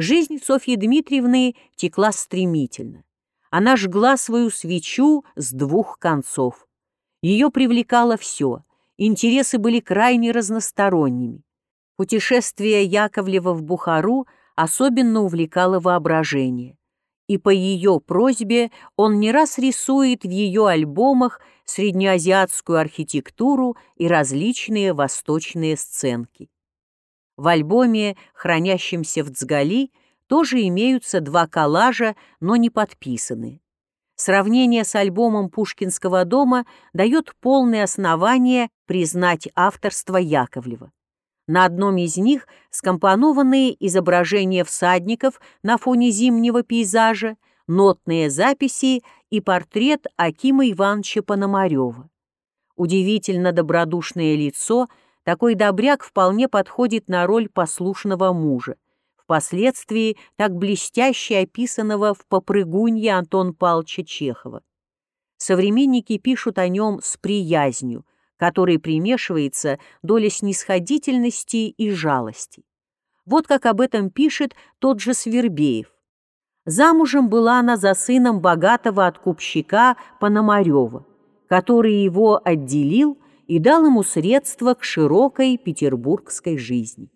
Жизнь Софьи Дмитриевны текла стремительно. Она жгла свою свечу с двух концов. Ее привлекало все, интересы были крайне разносторонними. Путешествие Яковлева в Бухару особенно увлекало воображение, и по ее просьбе он не раз рисует в ее альбомах среднеазиатскую архитектуру и различные восточные сценки. В альбоме, хранящемся в Цгали, тоже имеются два коллажа, но не подписаны. Сравнение с альбомом Пушкинского дома дает полное основание признать авторство Яковлева. На одном из них скомпонованы изображения всадников на фоне зимнего пейзажа, нотные записи и портрет Акима Ивановича Пономарева. Удивительно добродушное лицо – такой добряк вполне подходит на роль послушного мужа, впоследствии так блестяще описанного в «Попрыгунье» Антон Палча Чехова. Современники пишут о нем с приязнью, которой примешивается доля снисходительности и жалости. Вот как об этом пишет тот же Свербеев. Замужем была она за сыном богатого откупщика Пономарева, который его отделил и дал ему средства к широкой петербургской жизни.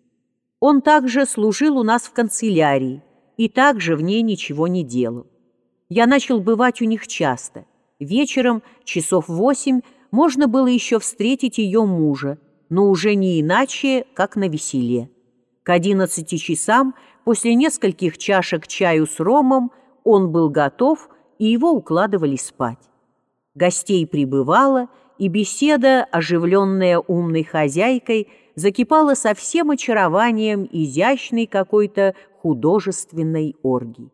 Он также служил у нас в канцелярии и также в ней ничего не делал. Я начал бывать у них часто. Вечером, часов восемь, можно было еще встретить ее мужа, но уже не иначе, как на веселе. К одиннадцати часам, после нескольких чашек чаю с ромом, он был готов, и его укладывали спать. Гостей прибывало, и беседа, оживленная умной хозяйкой, закипала со всем очарованием изящной какой-то художественной оргии.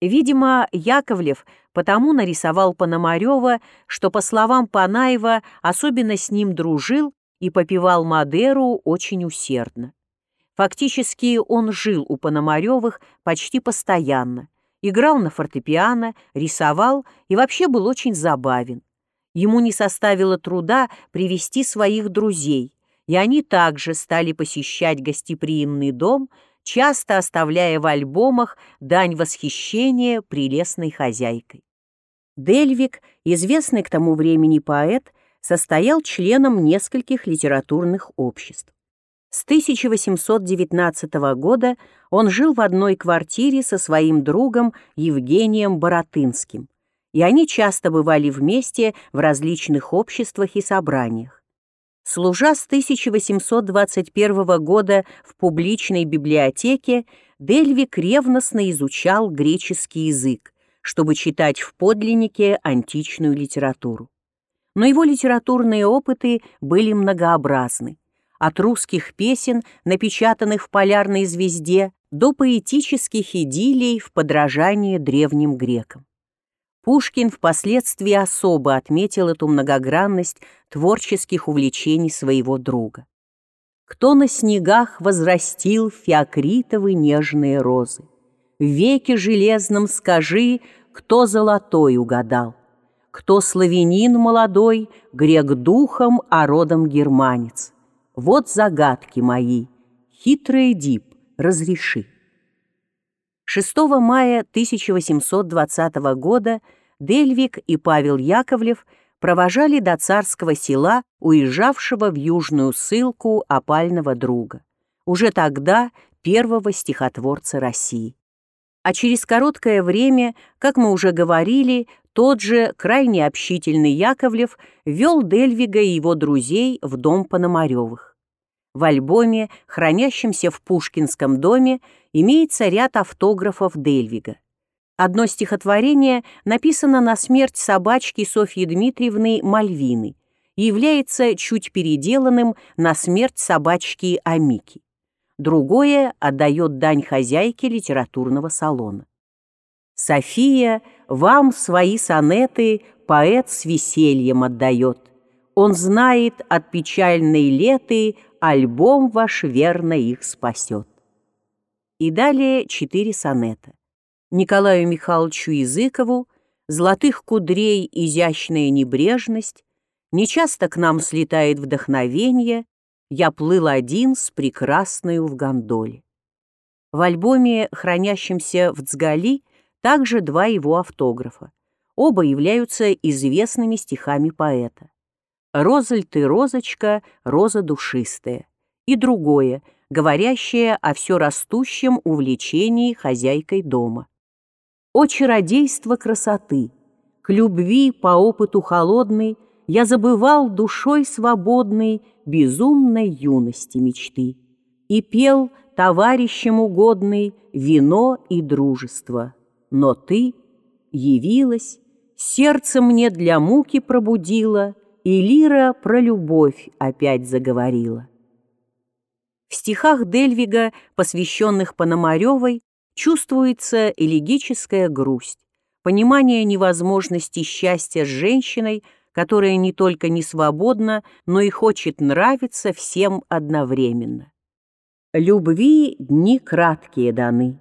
Видимо, Яковлев потому нарисовал Пономарева, что, по словам Панаева, особенно с ним дружил и попивал Мадеру очень усердно. Фактически он жил у Пономаревых почти постоянно, играл на фортепиано, рисовал и вообще был очень забавен. Ему не составило труда привести своих друзей, и они также стали посещать гостеприимный дом, часто оставляя в альбомах дань восхищения прелестной хозяйкой. Дельвик, известный к тому времени поэт, состоял членом нескольких литературных обществ. С 1819 года он жил в одной квартире со своим другом Евгением Боротынским – и они часто бывали вместе в различных обществах и собраниях. Служа с 1821 года в публичной библиотеке, Дельвик ревностно изучал греческий язык, чтобы читать в подлиннике античную литературу. Но его литературные опыты были многообразны. От русских песен, напечатанных в «Полярной звезде», до поэтических идиллий в подражание древним грекам. Пушкин впоследствии особо отметил эту многогранность творческих увлечений своего друга. Кто на снегах возрастил фиокритовы нежные розы? В веке железном скажи, кто золотой угадал? Кто славянин молодой, грек духом, а родом германец? Вот загадки мои, хитрый дип, разреши. 6 мая 1820 года Дельвик и Павел Яковлев провожали до царского села, уезжавшего в южную ссылку опального друга, уже тогда первого стихотворца России. А через короткое время, как мы уже говорили, тот же крайне общительный Яковлев вел Дельвига и его друзей в дом Пономаревых. В альбоме, хранящемся в Пушкинском доме, имеется ряд автографов Дельвига. Одно стихотворение написано на смерть собачки Софьи Дмитриевны Мальвины и является чуть переделанным на смерть собачки Амики. Другое отдает дань хозяйке литературного салона. «София, вам свои сонеты поэт с весельем отдает. Он знает от печальной леты альбом ваш верно их спасет. И далее четыре сонета. Николаю Михайловичу Языкову «Золотых кудрей изящная небрежность», «Нечасто к нам слетает вдохновение», «Я плыл один с прекрасною в гондоле». В альбоме, хранящемся в Цгали, также два его автографа. Оба являются известными стихами поэта. «Розаль ты, розочка, роза душистая» и другое, говорящее о все растущем увлечении хозяйкой дома. О чародейство красоты! К любви по опыту холодной Я забывал душой свободной Безумной юности мечты И пел товарищем угодный Вино и дружество. Но ты явилась, Сердце мне для муки пробудила, И лира про любовь опять заговорила. В стихах Дельвига, посвященных Пономаревой, чувствуется элегическая грусть, понимание невозможности счастья с женщиной, которая не только не свободна, но и хочет нравиться всем одновременно. Любви дни краткие даны,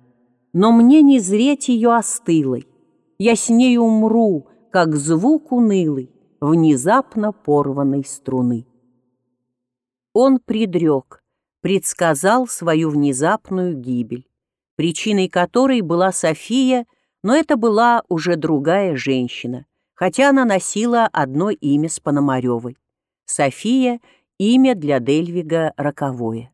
но мне не зреть ее остылой, я с ней умру, как звук унылый, внезапно порванной струны. Он предрек, предсказал свою внезапную гибель, причиной которой была София, но это была уже другая женщина, хотя она носила одно имя с Пономаревой. София — имя для Дельвига роковое.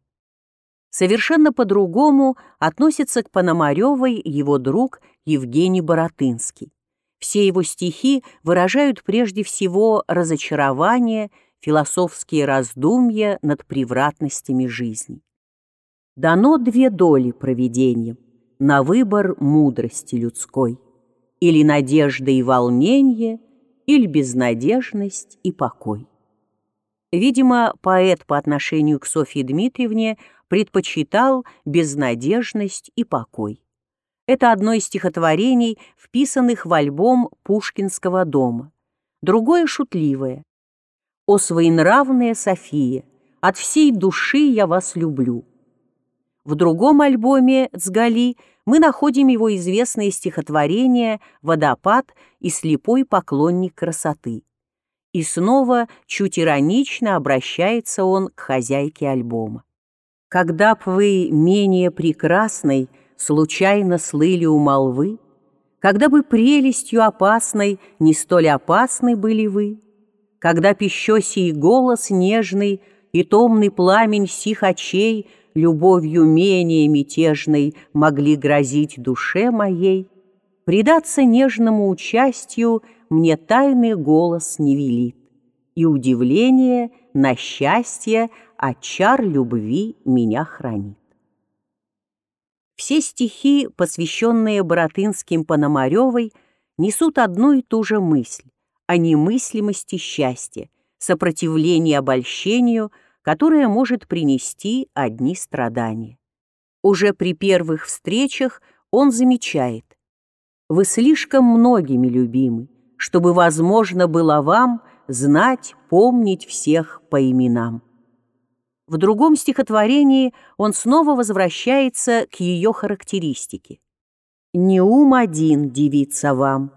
Совершенно по-другому относится к Пономаревой его друг Евгений Боротынский. Все его стихи выражают прежде всего разочарование философские раздумья над превратностями жизни. Дано две доли провидением на выбор мудрости людской, или надежда и волнение, или безнадежность и покой. Видимо, поэт по отношению к Софье Дмитриевне предпочитал безнадежность и покой. Это одно из стихотворений, вписанных в альбом Пушкинского дома. Другое шутливое, «О своенравная София, от всей души я вас люблю». В другом альбоме «Цгали» мы находим его известное стихотворение «Водопад» и «Слепой поклонник красоты». И снова чуть иронично обращается он к хозяйке альбома. «Когда б вы менее прекрасной случайно слыли у молвы, когда бы прелестью опасной не столь опасны были вы, когда пищосий голос нежный и томный пламень сих очей любовью менее мятежной могли грозить душе моей, предаться нежному участию мне тайный голос не велит, и удивление на счастье от чар любви меня хранит. Все стихи, посвященные Боротынским Пономаревой, несут одну и ту же мысль о немыслимости счастья, сопротивлении обольщению, которое может принести одни страдания. Уже при первых встречах он замечает, «Вы слишком многими любимы, чтобы возможно было вам знать, помнить всех по именам». В другом стихотворении он снова возвращается к ее характеристике. «Не ум один девица вам,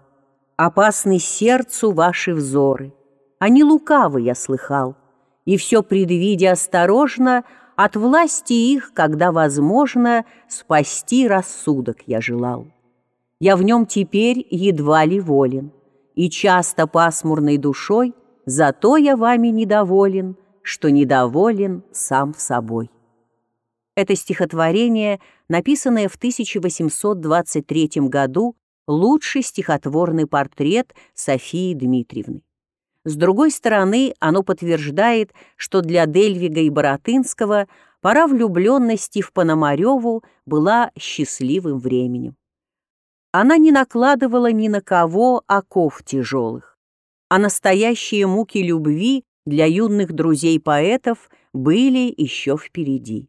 опасны сердцу ваши взоры. Они лукавы, я слыхал, и все предвидя осторожно, от власти их, когда возможно, спасти рассудок я желал. Я в нем теперь едва ли волен, и часто пасмурной душой, зато я вами недоволен, что недоволен сам собой. Это стихотворение, написанное в 1823 году лучший стихотворный портрет Софии Дмитриевны. С другой стороны, оно подтверждает, что для Дельвига и Боротынского пора влюбленности в Пономареву была счастливым временем. Она не накладывала ни на кого оков тяжелых, а настоящие муки любви для юных друзей поэтов были еще впереди.